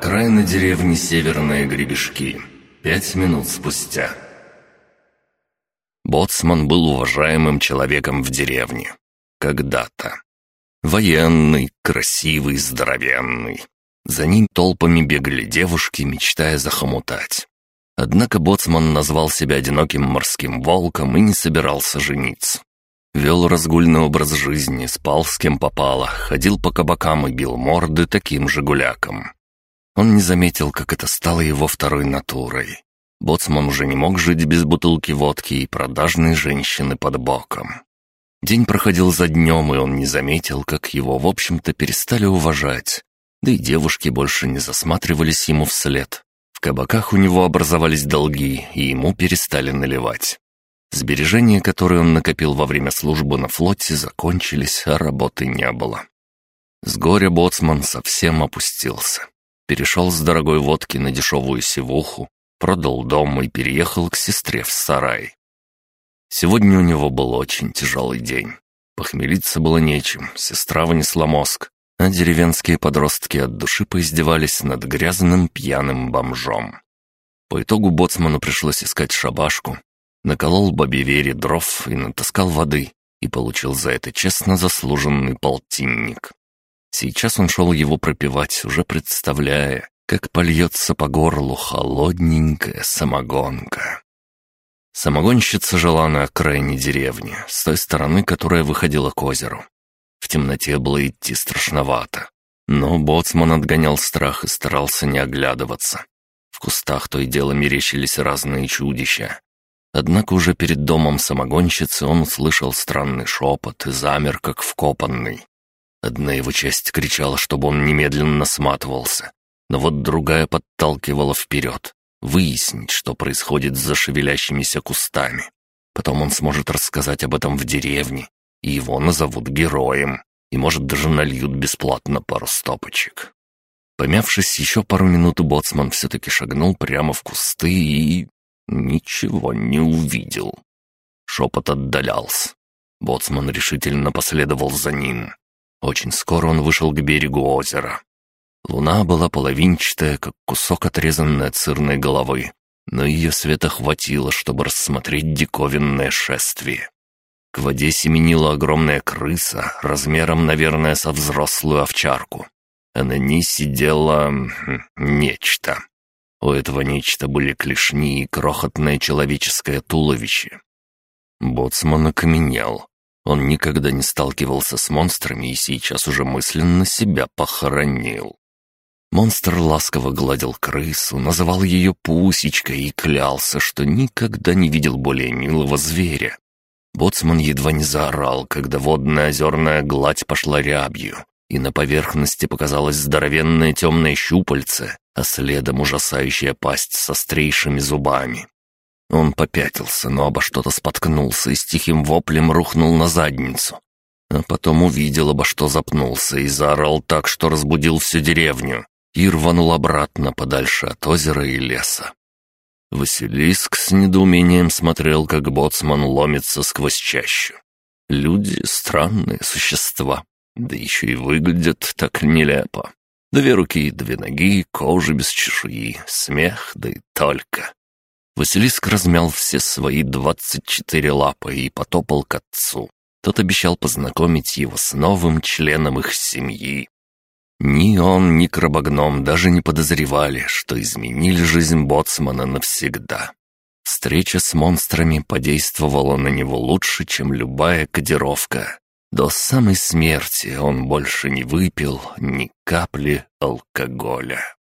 Окраина деревни Северные Гребешки. Пять минут спустя. Боцман был уважаемым человеком в деревне. Когда-то. Военный, красивый, здоровенный. За ним толпами бегали девушки, мечтая захомутать. Однако Боцман назвал себя одиноким морским волком и не собирался жениться. Вел разгульный образ жизни, спал с кем попало, ходил по кабакам и бил морды таким же гулякам. Он не заметил, как это стало его второй натурой. Боцман уже не мог жить без бутылки водки и продажной женщины под боком. День проходил за днем, и он не заметил, как его, в общем-то, перестали уважать. Да и девушки больше не засматривались ему вслед. В кабаках у него образовались долги, и ему перестали наливать. Сбережения, которые он накопил во время службы на флоте, закончились, а работы не было. С горя боцман совсем опустился. Перешел с дорогой водки на дешевую севуху, продал дом и переехал к сестре в сарай. Сегодня у него был очень тяжелый день. Похмелиться было нечем, сестра вынесла мозг, а деревенские подростки от души поиздевались над грязным пьяным бомжом. По итогу боцману пришлось искать шабашку, наколол бабе дров и натаскал воды, и получил за это честно заслуженный полтинник. Сейчас он шел его пропивать, уже представляя, как польется по горлу холодненькая самогонка. Самогонщица жила на окраине деревни, с той стороны, которая выходила к озеру. В темноте было идти страшновато. Но боцман отгонял страх и старался не оглядываться. В кустах то и дело мерещились разные чудища. Однако уже перед домом самогонщицы он услышал странный шепот и замер, как вкопанный. Одна его часть кричала, чтобы он немедленно сматывался, но вот другая подталкивала вперед, выяснить, что происходит за шевелящимися кустами. Потом он сможет рассказать об этом в деревне, и его назовут героем, и, может, даже нальют бесплатно пару стопочек. Помявшись еще пару минут, боцман все-таки шагнул прямо в кусты и... ничего не увидел. Шепот отдалялся. Боцман решительно последовал за ним. Очень скоро он вышел к берегу озера. Луна была половинчатая, как кусок отрезанной от сырной головы, но ее света хватило, чтобы рассмотреть диковинное шествие. К воде семенила огромная крыса, размером, наверное, со взрослую овчарку. А на ней сидело... Нечто. У этого нечто были клешни и крохотное человеческое туловище. Боцман окаменел. Он никогда не сталкивался с монстрами и сейчас уже мысленно себя похоронил. Монстр ласково гладил крысу, называл ее Пусечкой и клялся, что никогда не видел более милого зверя. Боцман едва не заорал, когда водная озерная гладь пошла рябью, и на поверхности показалось здоровенное темное щупальце, а следом ужасающая пасть с острейшими зубами. Он попятился, но обо что-то споткнулся и с тихим воплем рухнул на задницу. А потом увидел, обо что запнулся и заорал так, что разбудил всю деревню, и рванул обратно подальше от озера и леса. Василиск с недоумением смотрел, как боцман ломится сквозь чащу. Люди — странные существа, да еще и выглядят так нелепо. Две руки, две ноги, кожа без чешуи, смех, да и только. Василиск размял все свои двадцать четыре лапы и потопал к отцу. Тот обещал познакомить его с новым членом их семьи. Ни он, ни крабогном даже не подозревали, что изменили жизнь боцмана навсегда. Встреча с монстрами подействовала на него лучше, чем любая кодировка. До самой смерти он больше не выпил ни капли алкоголя.